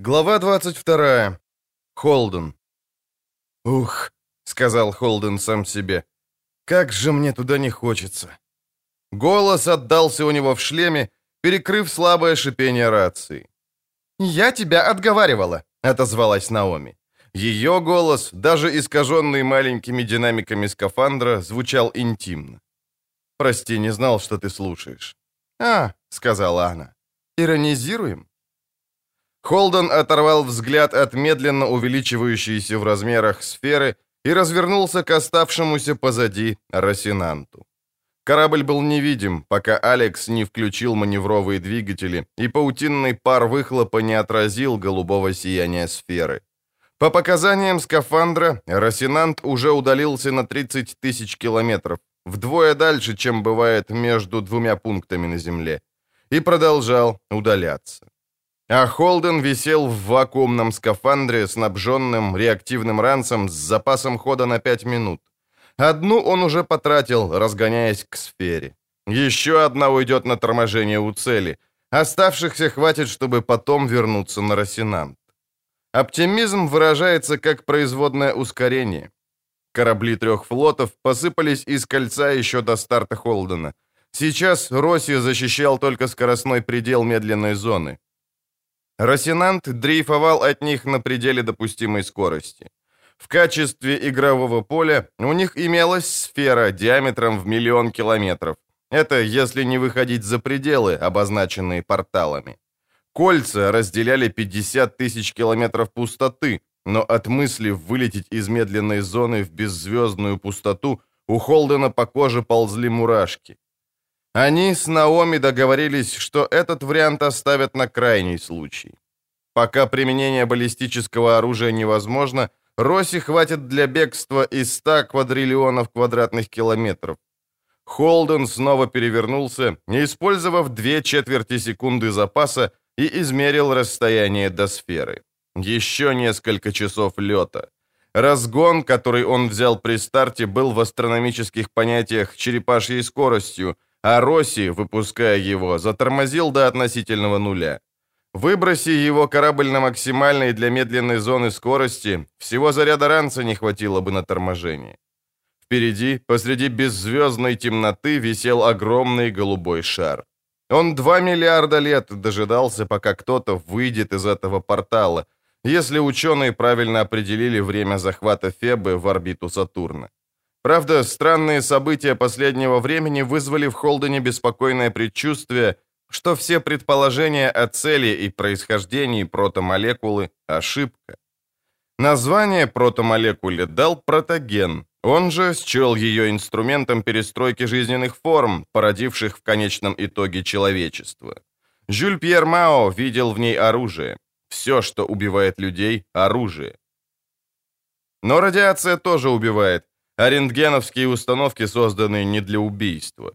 Глава 22. Холден. «Ух», — сказал Холден сам себе, — «как же мне туда не хочется». Голос отдался у него в шлеме, перекрыв слабое шипение рации. «Я тебя отговаривала», — отозвалась Наоми. Ее голос, даже искаженный маленькими динамиками скафандра, звучал интимно. «Прости, не знал, что ты слушаешь». «А», — сказала она, — «иронизируем?» Холден оторвал взгляд от медленно увеличивающейся в размерах сферы и развернулся к оставшемуся позади Росинанту. Корабль был невидим, пока Алекс не включил маневровые двигатели, и паутинный пар выхлопа не отразил голубого сияния сферы. По показаниям скафандра, Росинант уже удалился на 30 тысяч километров, вдвое дальше, чем бывает между двумя пунктами на Земле, и продолжал удаляться. А Холден висел в вакуумном скафандре, снабженным реактивным ранцем с запасом хода на 5 минут. Одну он уже потратил, разгоняясь к сфере. Еще одна уйдет на торможение у цели. Оставшихся хватит, чтобы потом вернуться на Росинант. Оптимизм выражается как производное ускорение. Корабли трех флотов посыпались из кольца еще до старта Холдена. Сейчас Росси защищал только скоростной предел медленной зоны. Росинант дрейфовал от них на пределе допустимой скорости. В качестве игрового поля у них имелась сфера диаметром в миллион километров. Это если не выходить за пределы, обозначенные порталами. Кольца разделяли 50 тысяч километров пустоты, но от мысли вылететь из медленной зоны в беззвездную пустоту у Холдена по коже ползли мурашки. Они с Наоми договорились, что этот вариант оставят на крайний случай. Пока применение баллистического оружия невозможно, Росси хватит для бегства из 100 квадриллионов квадратных километров. Холден снова перевернулся, использовав две четверти секунды запаса, и измерил расстояние до сферы. Еще несколько часов лета. Разгон, который он взял при старте, был в астрономических понятиях черепашьей скоростью – а Росси, выпуская его, затормозил до относительного нуля. Выброси его корабль на максимальной для медленной зоны скорости, всего заряда ранца не хватило бы на торможение. Впереди, посреди беззвездной темноты, висел огромный голубой шар. Он два миллиарда лет дожидался, пока кто-то выйдет из этого портала, если ученые правильно определили время захвата Фебы в орбиту Сатурна. Правда, странные события последнего времени вызвали в Холдене беспокойное предчувствие, что все предположения о цели и происхождении протомолекулы – ошибка. Название протомолекуле дал протоген, он же счел ее инструментом перестройки жизненных форм, породивших в конечном итоге человечество. Жюль Пьер Мао видел в ней оружие. Все, что убивает людей – оружие. Но радиация тоже убивает, а рентгеновские установки созданы не для убийства.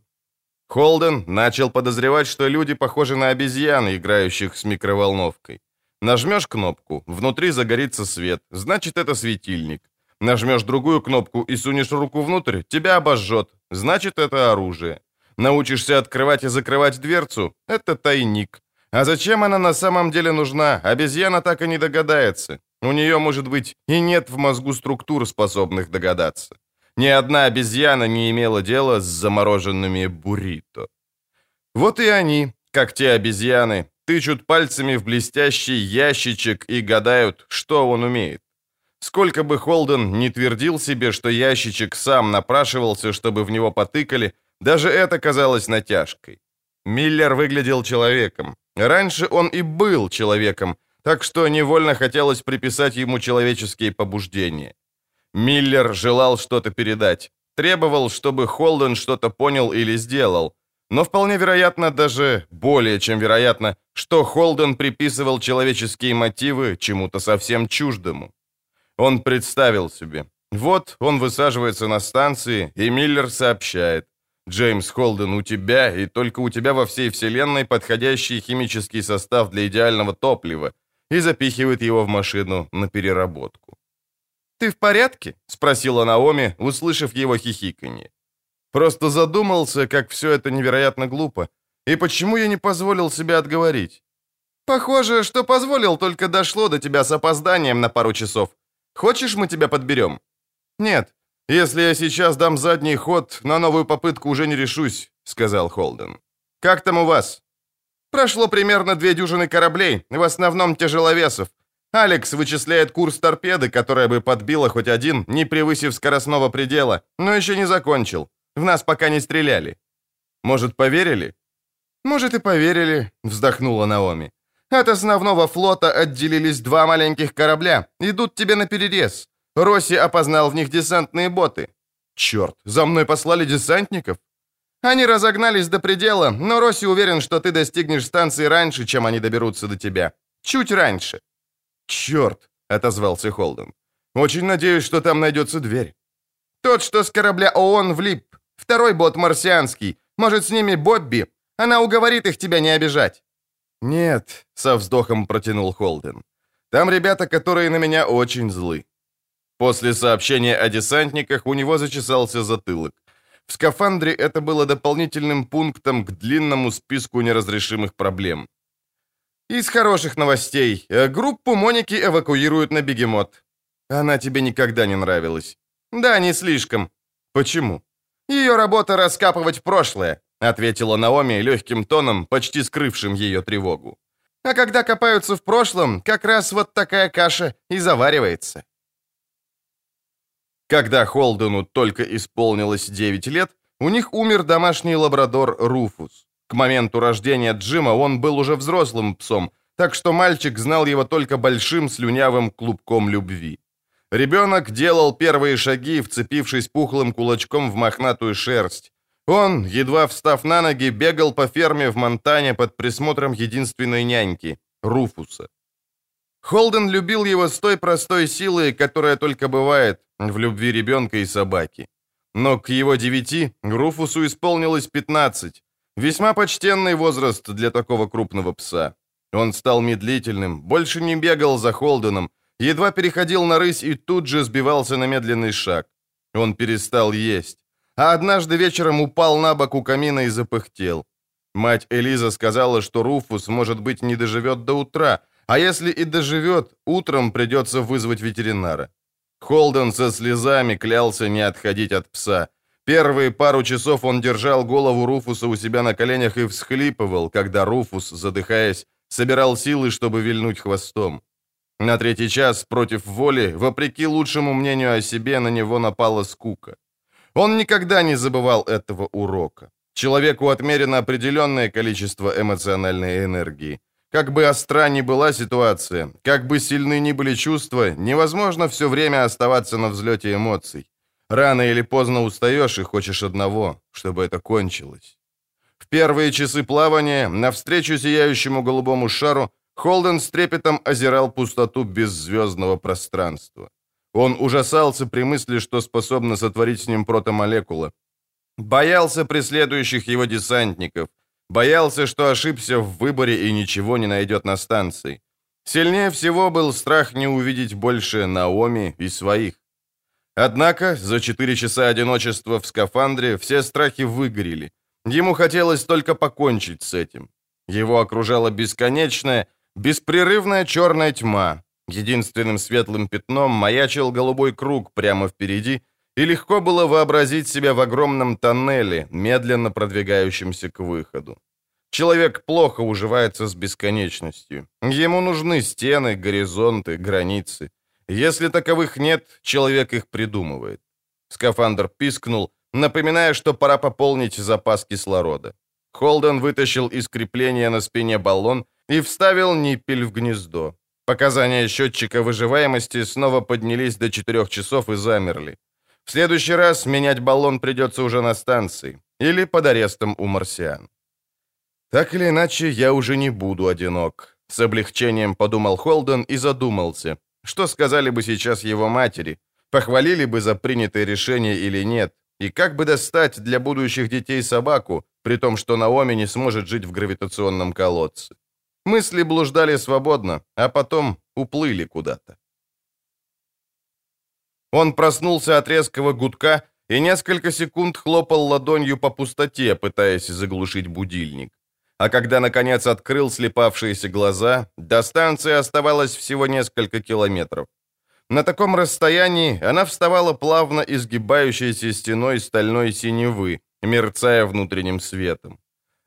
Холден начал подозревать, что люди похожи на обезьян, играющих с микроволновкой. Нажмешь кнопку, внутри загорится свет, значит это светильник. Нажмешь другую кнопку и сунешь руку внутрь, тебя обожжет, значит это оружие. Научишься открывать и закрывать дверцу, это тайник. А зачем она на самом деле нужна, обезьяна так и не догадается. У нее, может быть, и нет в мозгу структур, способных догадаться. Ни одна обезьяна не имела дела с замороженными буррито. Вот и они, как те обезьяны, тычут пальцами в блестящий ящичек и гадают, что он умеет. Сколько бы Холден не твердил себе, что ящичек сам напрашивался, чтобы в него потыкали, даже это казалось натяжкой. Миллер выглядел человеком. Раньше он и был человеком, так что невольно хотелось приписать ему человеческие побуждения. Миллер желал что-то передать. Требовал, чтобы Холден что-то понял или сделал. Но вполне вероятно, даже более чем вероятно, что Холден приписывал человеческие мотивы чему-то совсем чуждому. Он представил себе. Вот он высаживается на станции, и Миллер сообщает. «Джеймс Холден, у тебя, и только у тебя во всей вселенной подходящий химический состав для идеального топлива», и запихивает его в машину на переработку. «Ты в порядке?» — спросила Наоми, услышав его хихиканье. Просто задумался, как все это невероятно глупо. И почему я не позволил себя отговорить? «Похоже, что позволил, только дошло до тебя с опозданием на пару часов. Хочешь, мы тебя подберем?» «Нет, если я сейчас дам задний ход, на новую попытку уже не решусь», — сказал Холден. «Как там у вас?» «Прошло примерно две дюжины кораблей, в основном тяжеловесов. Алекс вычисляет курс торпеды, которая бы подбила хоть один, не превысив скоростного предела, но еще не закончил. В нас пока не стреляли». «Может, поверили?» «Может, и поверили», — вздохнула Наоми. «От основного флота отделились два маленьких корабля. Идут тебе на перерез. Росси опознал в них десантные боты». «Черт, за мной послали десантников?» «Они разогнались до предела, но Росси уверен, что ты достигнешь станции раньше, чем они доберутся до тебя. Чуть раньше». «Черт!» — отозвался Холден. «Очень надеюсь, что там найдется дверь». «Тот, что с корабля ООН влип. Второй бот марсианский. Может, с ними Бобби? Она уговорит их тебя не обижать». «Нет», — со вздохом протянул Холден. «Там ребята, которые на меня очень злы». После сообщения о десантниках у него зачесался затылок. В скафандре это было дополнительным пунктом к длинному списку неразрешимых проблем. Из хороших новостей. Э, группу Моники эвакуируют на бегемот. Она тебе никогда не нравилась. Да, не слишком. Почему? Ее работа раскапывать прошлое, ответила Наоми легким тоном, почти скрывшим ее тревогу. А когда копаются в прошлом, как раз вот такая каша и заваривается. Когда Холдену только исполнилось 9 лет, у них умер домашний лабрадор Руфус. К моменту рождения Джима он был уже взрослым псом, так что мальчик знал его только большим слюнявым клубком любви. Ребенок делал первые шаги, вцепившись пухлым кулачком в мохнатую шерсть. Он, едва встав на ноги, бегал по ферме в Монтане под присмотром единственной няньки — Руфуса. Холден любил его с той простой силой, которая только бывает в любви ребенка и собаки. Но к его девяти Руфусу исполнилось пятнадцать, Весьма почтенный возраст для такого крупного пса. Он стал медлительным, больше не бегал за Холденом, едва переходил на рысь и тут же сбивался на медленный шаг. Он перестал есть. А однажды вечером упал на бок у камина и запыхтел. Мать Элиза сказала, что Руфус, может быть, не доживет до утра, а если и доживет, утром придется вызвать ветеринара. Холден со слезами клялся не отходить от пса. Первые пару часов он держал голову Руфуса у себя на коленях и всхлипывал, когда Руфус, задыхаясь, собирал силы, чтобы вильнуть хвостом. На третий час, против воли, вопреки лучшему мнению о себе, на него напала скука. Он никогда не забывал этого урока. Человеку отмерено определенное количество эмоциональной энергии. Как бы остра ни была ситуация, как бы сильны ни были чувства, невозможно все время оставаться на взлете эмоций. Рано или поздно устаешь и хочешь одного, чтобы это кончилось. В первые часы плавания, навстречу сияющему голубому шару, Холден с трепетом озирал пустоту беззвездного пространства. Он ужасался при мысли, что способна сотворить с ним протомолекула. Боялся преследующих его десантников. Боялся, что ошибся в выборе и ничего не найдет на станции. Сильнее всего был страх не увидеть больше Наоми и своих. Однако за четыре часа одиночества в скафандре все страхи выгорели. Ему хотелось только покончить с этим. Его окружала бесконечная, беспрерывная черная тьма. Единственным светлым пятном маячил голубой круг прямо впереди, и легко было вообразить себя в огромном тоннеле, медленно продвигающемся к выходу. Человек плохо уживается с бесконечностью. Ему нужны стены, горизонты, границы. Если таковых нет, человек их придумывает. Скафандр пискнул, напоминая, что пора пополнить запас кислорода. Холден вытащил из крепления на спине баллон и вставил ниппель в гнездо. Показания счетчика выживаемости снова поднялись до 4 часов и замерли. В следующий раз менять баллон придется уже на станции или под арестом у марсиан. Так или иначе, я уже не буду одинок. С облегчением подумал Холден и задумался, что сказали бы сейчас его матери? Похвалили бы за принятое решение или нет? И как бы достать для будущих детей собаку, при том, что Наоми не сможет жить в гравитационном колодце? Мысли блуждали свободно, а потом уплыли куда-то. Он проснулся от резкого гудка и несколько секунд хлопал ладонью по пустоте, пытаясь заглушить будильник. А когда, наконец, открыл слепавшиеся глаза, до станции оставалось всего несколько километров. На таком расстоянии она вставала плавно изгибающейся стеной стальной синевы, мерцая внутренним светом.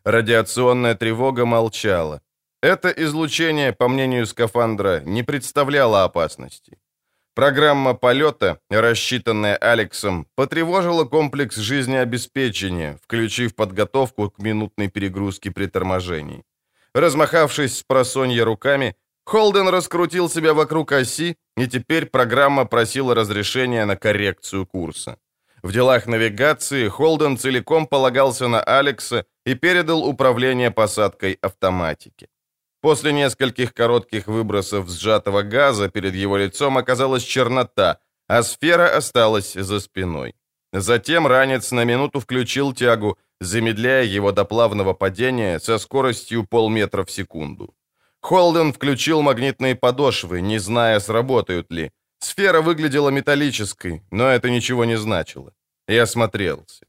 Радиационная тревога молчала. Это излучение, по мнению скафандра, не представляло опасности. Программа полета, рассчитанная Алексом, потревожила комплекс жизнеобеспечения, включив подготовку к минутной перегрузке при торможении. Размахавшись с просонья руками, Холден раскрутил себя вокруг оси, и теперь программа просила разрешения на коррекцию курса. В делах навигации Холден целиком полагался на Алекса и передал управление посадкой автоматике. После нескольких коротких выбросов сжатого газа перед его лицом оказалась чернота, а сфера осталась за спиной. Затем ранец на минуту включил тягу, замедляя его до плавного падения со скоростью полметра в секунду. Холден включил магнитные подошвы, не зная, сработают ли. Сфера выглядела металлической, но это ничего не значило. Я осмотрелся.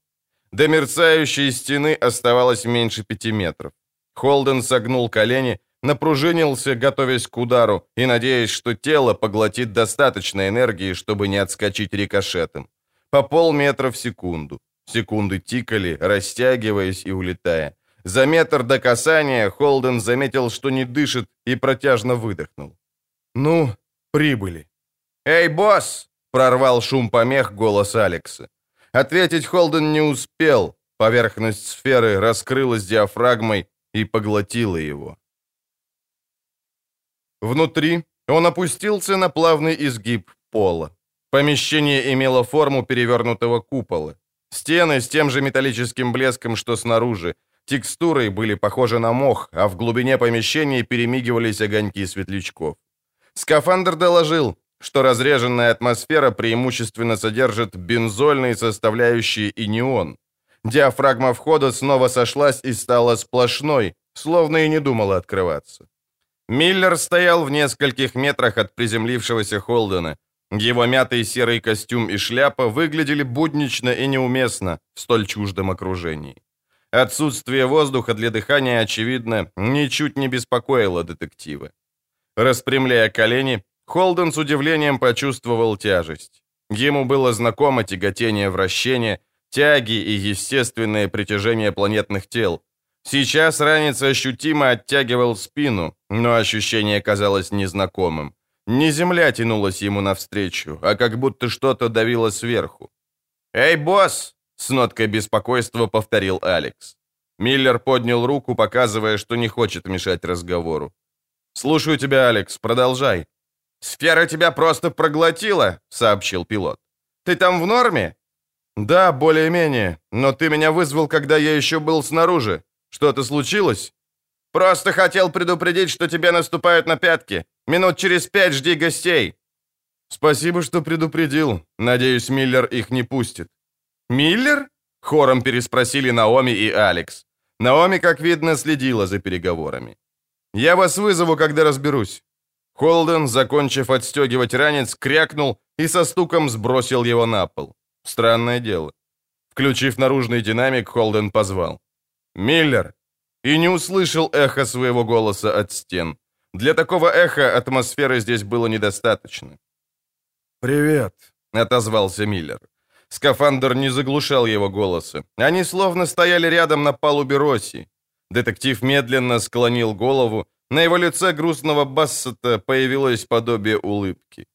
До мерцающей стены оставалось меньше пяти метров. Холден согнул колени, напружинился, готовясь к удару, и надеясь, что тело поглотит достаточно энергии, чтобы не отскочить рикошетом. По полметра в секунду. Секунды тикали, растягиваясь и улетая. За метр до касания Холден заметил, что не дышит, и протяжно выдохнул. «Ну, прибыли». «Эй, босс!» — прорвал шум помех голос Алекса. Ответить Холден не успел. Поверхность сферы раскрылась диафрагмой и поглотила его. Внутри он опустился на плавный изгиб пола. Помещение имело форму перевернутого купола. Стены с тем же металлическим блеском, что снаружи. Текстурой были похожи на мох, а в глубине помещения перемигивались огоньки светлячков. Скафандр доложил, что разреженная атмосфера преимущественно содержит бензольные составляющие и неон. Диафрагма входа снова сошлась и стала сплошной, словно и не думала открываться. Миллер стоял в нескольких метрах от приземлившегося Холдена. Его мятый серый костюм и шляпа выглядели буднично и неуместно в столь чуждом окружении. Отсутствие воздуха для дыхания, очевидно, ничуть не беспокоило детектива. Распрямляя колени, Холден с удивлением почувствовал тяжесть. Ему было знакомо тяготение вращения, тяги и естественное притяжение планетных тел. Сейчас ранец ощутимо оттягивал спину, но ощущение казалось незнакомым. Не земля тянулась ему навстречу, а как будто что-то давило сверху. «Эй, босс!» — с ноткой беспокойства повторил Алекс. Миллер поднял руку, показывая, что не хочет мешать разговору. «Слушаю тебя, Алекс, продолжай». «Сфера тебя просто проглотила», — сообщил пилот. «Ты там в норме?» «Да, более-менее, но ты меня вызвал, когда я еще был снаружи. Что-то случилось?» «Просто хотел предупредить, что тебе наступают на пятки. Минут через пять жди гостей». «Спасибо, что предупредил. Надеюсь, Миллер их не пустит». «Миллер?» — хором переспросили Наоми и Алекс. Наоми, как видно, следила за переговорами. «Я вас вызову, когда разберусь». Холден, закончив отстегивать ранец, крякнул и со стуком сбросил его на пол. Странное дело. Включив наружный динамик, Холден позвал. «Миллер!» И не услышал эхо своего голоса от стен. Для такого эха атмосферы здесь было недостаточно. «Привет», — отозвался Миллер. Скафандр не заглушал его голоса. Они словно стояли рядом на палубе Росси. Детектив медленно склонил голову, на его лице грустного Бассета появилось подобие улыбки.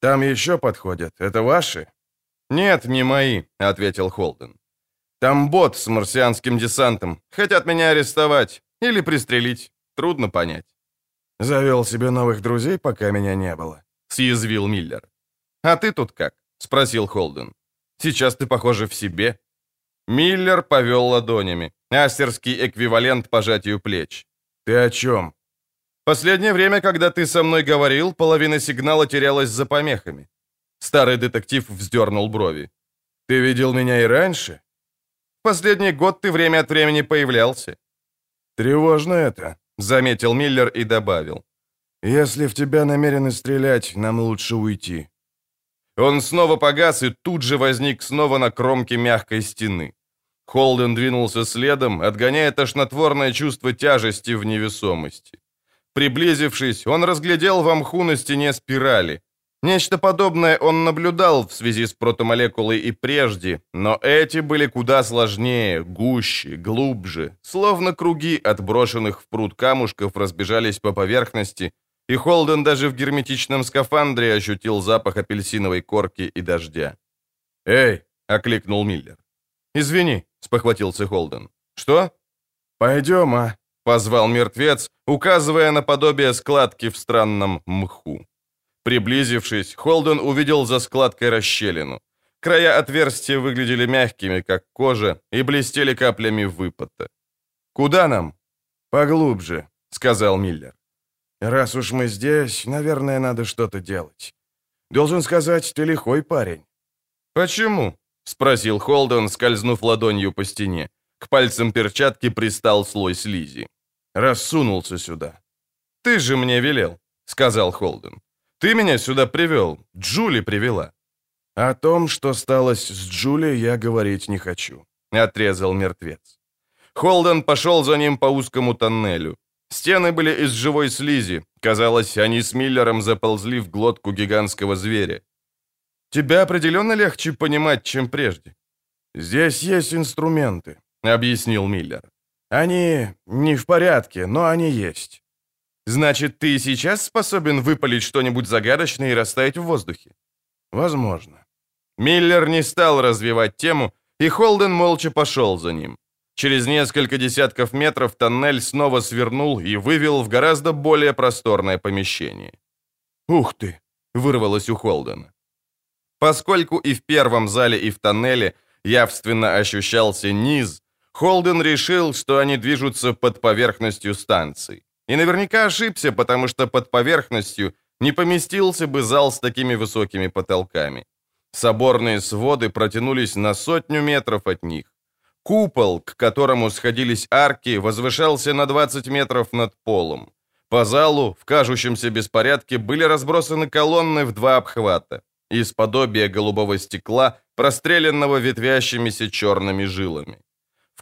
«Там еще подходят. Это ваши?» «Нет, не мои», — ответил Холден. «Там бот с марсианским десантом. Хотят меня арестовать или пристрелить. Трудно понять». «Завел себе новых друзей, пока меня не было», — съязвил Миллер. «А ты тут как?» — спросил Холден. «Сейчас ты, похоже, в себе». Миллер повел ладонями. Астерский эквивалент пожатию плеч. «Ты о чем?» Последнее время, когда ты со мной говорил, половина сигнала терялась за помехами. Старый детектив вздернул брови. Ты видел меня и раньше? Последний год ты время от времени появлялся. Тревожно это, заметил Миллер и добавил. Если в тебя намерены стрелять, нам лучше уйти. Он снова погас и тут же возник снова на кромке мягкой стены. Холден двинулся следом, отгоняя тошнотворное чувство тяжести в невесомости. Приблизившись, он разглядел в мху на стене спирали. Нечто подобное он наблюдал в связи с протомолекулой и прежде, но эти были куда сложнее, гуще, глубже, словно круги от брошенных в пруд камушков разбежались по поверхности, и Холден даже в герметичном скафандре ощутил запах апельсиновой корки и дождя. «Эй!» — окликнул Миллер. «Извини», — спохватился Холден. «Что?» «Пойдем, а?» — позвал мертвец, указывая на подобие складки в странном мху. Приблизившись, Холден увидел за складкой расщелину. Края отверстия выглядели мягкими, как кожа, и блестели каплями выпота. «Куда нам?» «Поглубже», — сказал Миллер. «Раз уж мы здесь, наверное, надо что-то делать. Должен сказать, ты лихой парень». «Почему?» — спросил Холден, скользнув ладонью по стене. К пальцам перчатки пристал слой слизи. Рассунулся сюда. «Ты же мне велел», — сказал Холден. «Ты меня сюда привел. Джули привела». «О том, что сталось с Джули, я говорить не хочу», — отрезал мертвец. Холден пошел за ним по узкому тоннелю. Стены были из живой слизи. Казалось, они с Миллером заползли в глотку гигантского зверя. «Тебя определенно легче понимать, чем прежде». «Здесь есть инструменты», — объяснил Миллер. «Они не в порядке, но они есть». «Значит, ты сейчас способен выпалить что-нибудь загадочное и растаять в воздухе?» «Возможно». Миллер не стал развивать тему, и Холден молча пошел за ним. Через несколько десятков метров тоннель снова свернул и вывел в гораздо более просторное помещение. «Ух ты!» — вырвалось у Холдена. Поскольку и в первом зале, и в тоннеле явственно ощущался низ, Холден решил, что они движутся под поверхностью станции. И наверняка ошибся, потому что под поверхностью не поместился бы зал с такими высокими потолками. Соборные своды протянулись на сотню метров от них. Купол, к которому сходились арки, возвышался на 20 метров над полом. По залу, в кажущемся беспорядке, были разбросаны колонны в два обхвата, из подобия голубого стекла, простреленного ветвящимися черными жилами.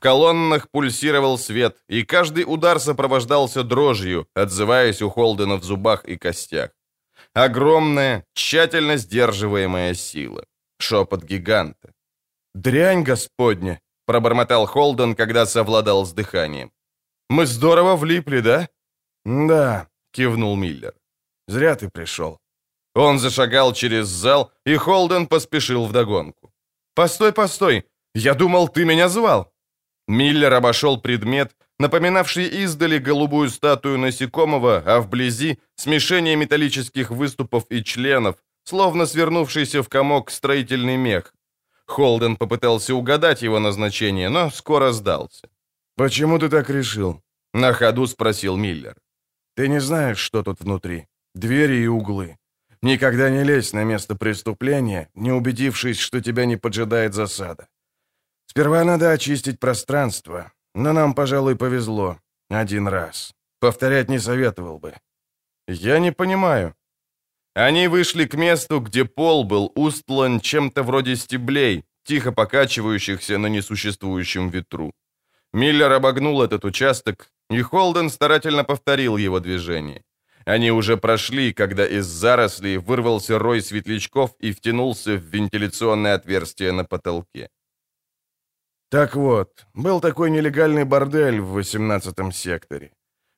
В колоннах пульсировал свет, и каждый удар сопровождался дрожью, отзываясь у Холдена в зубах и костях. Огромная, тщательно сдерживаемая сила. Шепот гиганта. «Дрянь господня!» — пробормотал Холден, когда совладал с дыханием. «Мы здорово влипли, да?» «Да», — кивнул Миллер. «Зря ты пришел». Он зашагал через зал, и Холден поспешил вдогонку. «Постой, постой! Я думал, ты меня звал!» Миллер обошел предмет, напоминавший издали голубую статую насекомого, а вблизи — смешение металлических выступов и членов, словно свернувшийся в комок строительный мех. Холден попытался угадать его назначение, но скоро сдался. «Почему ты так решил?» — на ходу спросил Миллер. «Ты не знаешь, что тут внутри. Двери и углы. Никогда не лезь на место преступления, не убедившись, что тебя не поджидает засада. Сперва надо очистить пространство, но нам, пожалуй, повезло. Один раз. Повторять не советовал бы. Я не понимаю. Они вышли к месту, где пол был устлан чем-то вроде стеблей, тихо покачивающихся на несуществующем ветру. Миллер обогнул этот участок, и Холден старательно повторил его движение. Они уже прошли, когда из зарослей вырвался рой светлячков и втянулся в вентиляционное отверстие на потолке. Так вот, был такой нелегальный бордель в 18-м секторе.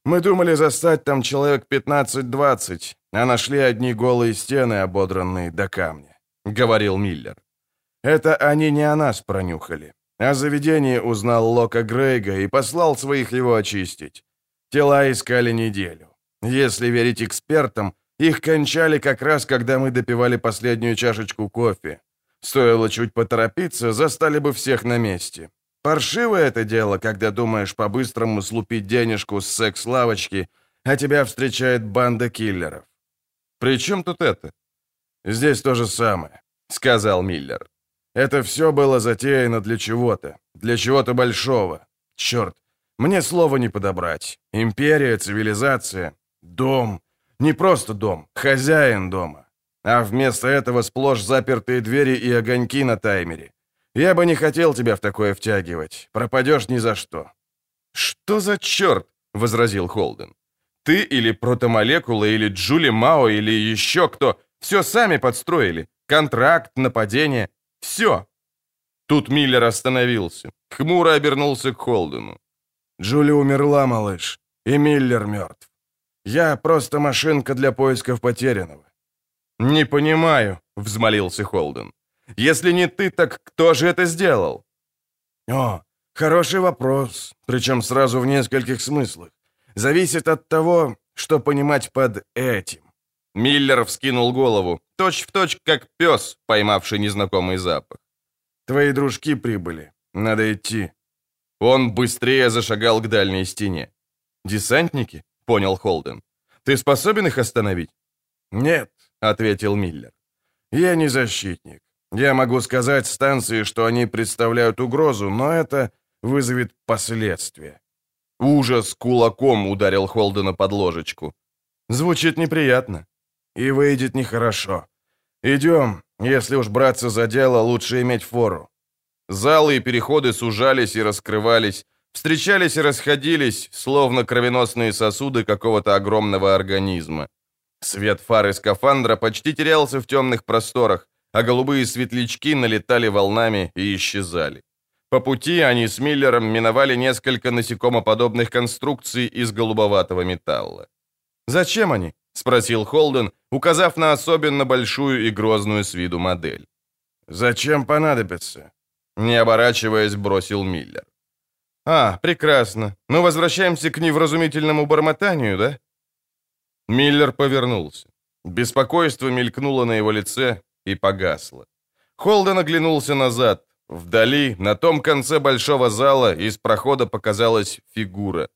Мы думали застать там человек 15-20, а нашли одни голые стены, ободранные до камня», — говорил Миллер. «Это они не о нас пронюхали. О заведении узнал Лока Грейга и послал своих его очистить. Тела искали неделю. Если верить экспертам, их кончали как раз, когда мы допивали последнюю чашечку кофе. Стоило чуть поторопиться, застали бы всех на месте. Паршивое это дело, когда думаешь по-быстрому слупить денежку с секс-лавочки, а тебя встречает банда киллеров. «При чем тут это?» «Здесь то же самое», — сказал Миллер. «Это все было затеяно для чего-то, для чего-то большого. Черт, мне слова не подобрать. Империя, цивилизация, дом. Не просто дом, хозяин дома. А вместо этого сплошь запертые двери и огоньки на таймере. Я бы не хотел тебя в такое втягивать. Пропадешь ни за что». «Что за черт?» — возразил Холден. «Ты или протомолекула, или Джули Мао, или еще кто. Все сами подстроили. Контракт, нападение. Все». Тут Миллер остановился. Хмуро обернулся к Холдену. «Джули умерла, малыш, и Миллер мертв. Я просто машинка для поисков потерянного». «Не понимаю», — взмолился Холден. «Если не ты, так кто же это сделал?» «О, хороший вопрос, причем сразу в нескольких смыслах. Зависит от того, что понимать под этим». Миллер вскинул голову, точь-в-точь, точь, как пес, поймавший незнакомый запах. «Твои дружки прибыли. Надо идти». Он быстрее зашагал к дальней стене. «Десантники?» — понял Холден. «Ты способен их остановить?» «Нет», — ответил Миллер. «Я не защитник. Я могу сказать станции, что они представляют угрозу, но это вызовет последствия». Ужас кулаком ударил Холдена под ложечку. «Звучит неприятно». «И выйдет нехорошо. Идем. Если уж браться за дело, лучше иметь фору». Залы и переходы сужались и раскрывались, встречались и расходились, словно кровеносные сосуды какого-то огромного организма. Свет фары скафандра почти терялся в темных просторах, а голубые светлячки налетали волнами и исчезали. По пути они с Миллером миновали несколько насекомоподобных конструкций из голубоватого металла. «Зачем они?» — спросил Холден, указав на особенно большую и грозную с виду модель. «Зачем понадобится?» Не оборачиваясь, бросил Миллер. «А, прекрасно. Мы возвращаемся к невразумительному бормотанию, да?» Миллер повернулся. Беспокойство мелькнуло на его лице и погасло. Холден оглянулся назад. Вдали, на том конце большого зала, из прохода показалась фигура.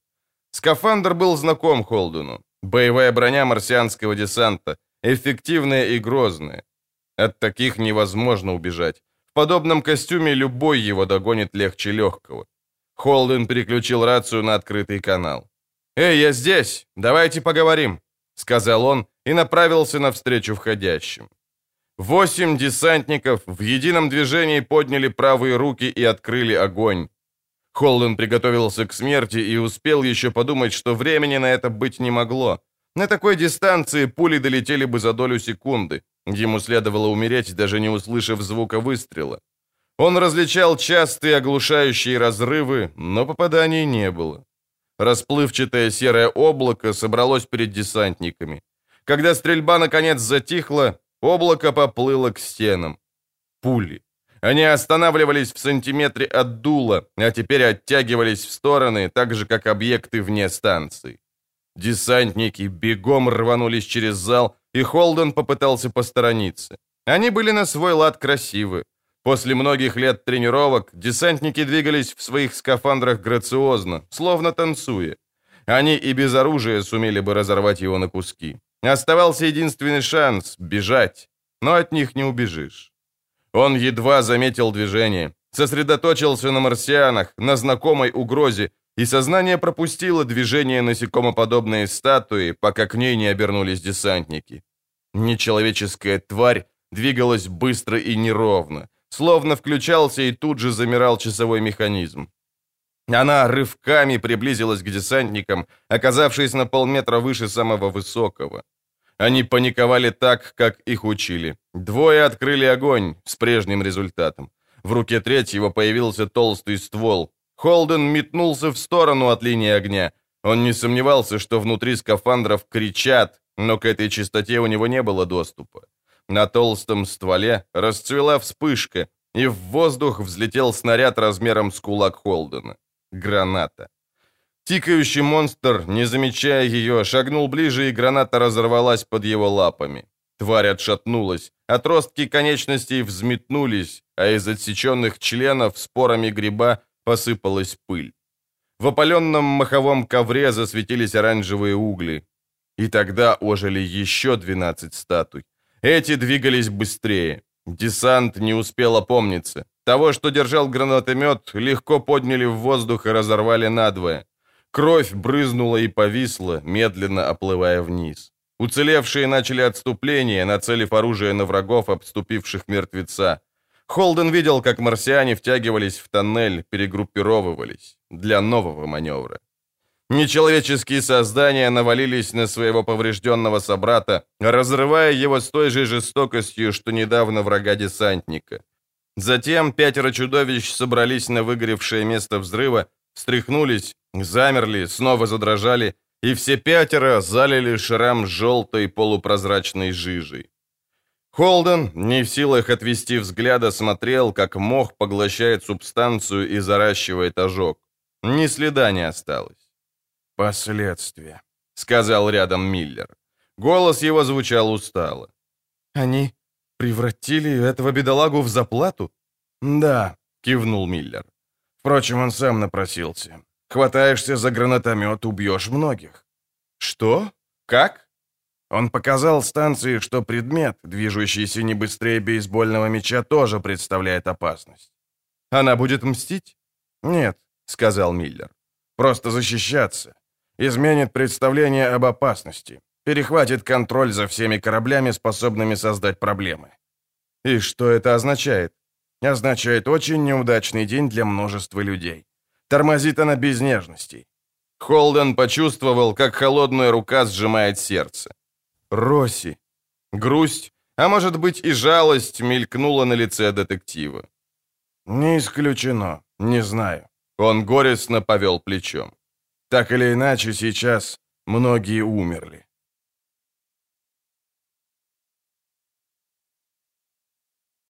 Скафандр был знаком Холдену. Боевая броня марсианского десанта, эффективная и грозная. От таких невозможно убежать. В подобном костюме любой его догонит легче легкого. Холден переключил рацию на открытый канал. «Эй, я здесь! Давайте поговорим!» — сказал он и направился навстречу входящим. Восемь десантников в едином движении подняли правые руки и открыли огонь. Холден приготовился к смерти и успел еще подумать, что времени на это быть не могло. На такой дистанции пули долетели бы за долю секунды. Ему следовало умереть, даже не услышав звука выстрела. Он различал частые оглушающие разрывы, но попаданий не было. Расплывчатое серое облако собралось перед десантниками. Когда стрельба наконец затихла, облако поплыло к стенам. Пули. Они останавливались в сантиметре от дула, а теперь оттягивались в стороны, так же, как объекты вне станции. Десантники бегом рванулись через зал, и Холден попытался посторониться. Они были на свой лад красивы. После многих лет тренировок десантники двигались в своих скафандрах грациозно, словно танцуя. Они и без оружия сумели бы разорвать его на куски. Оставался единственный шанс — бежать, но от них не убежишь. Он едва заметил движение, сосредоточился на марсианах, на знакомой угрозе, и сознание пропустило движение насекомоподобной статуи, пока к ней не обернулись десантники. Нечеловеческая тварь двигалась быстро и неровно, словно включался и тут же замирал часовой механизм. Она рывками приблизилась к десантникам, оказавшись на полметра выше самого высокого. Они паниковали так, как их учили. Двое открыли огонь с прежним результатом. В руке третьего появился толстый ствол. Холден метнулся в сторону от линии огня. Он не сомневался, что внутри скафандров кричат, но к этой частоте у него не было доступа. На толстом стволе расцвела вспышка, и в воздух взлетел снаряд размером с кулак Холдена. Граната. Тикающий монстр, не замечая ее, шагнул ближе, и граната разорвалась под его лапами. Тварь отшатнулась, отростки конечностей взметнулись, а из отсеченных членов спорами гриба посыпалась пыль. В опаленном маховом ковре засветились оранжевые угли. И тогда ожили еще 12 статуй. Эти двигались быстрее. Десант не успел опомниться. Того, что держал гранатомет, легко подняли в воздух и разорвали надвое. Кровь брызнула и повисла, медленно оплывая вниз. Уцелевшие начали отступление, нацелив оружие на врагов, обступивших мертвеца. Холден видел, как марсиане втягивались в тоннель, перегруппировывались для нового маневра. Нечеловеческие создания навалились на своего поврежденного собрата, разрывая его с той же жестокостью, что недавно врага десантника. Затем пятеро чудовищ собрались на выгоревшее место взрыва, встряхнулись, замерли, снова задрожали, и все пятеро залили шрам желтой полупрозрачной жижей. Холден, не в силах отвести взгляда, смотрел, как мох поглощает субстанцию и заращивает ожог. Ни следа не осталось. «Последствия», — сказал рядом Миллер. Голос его звучал устало. «Они превратили этого бедолагу в заплату?» «Да», — кивнул Миллер. «Впрочем, он сам напросился. Хватаешься за гранатомет, убьешь многих». «Что? Как?» Он показал станции, что предмет, движущийся не быстрее бейсбольного мяча, тоже представляет опасность. «Она будет мстить?» «Нет», — сказал Миллер. «Просто защищаться. Изменит представление об опасности. Перехватит контроль за всеми кораблями, способными создать проблемы». «И что это означает?» «Означает очень неудачный день для множества людей. Тормозит она без нежностей». Холден почувствовал, как холодная рука сжимает сердце. Росси. Грусть, а может быть и жалость мелькнула на лице детектива. «Не исключено. Не знаю». Он горестно повел плечом. Так или иначе, сейчас многие умерли.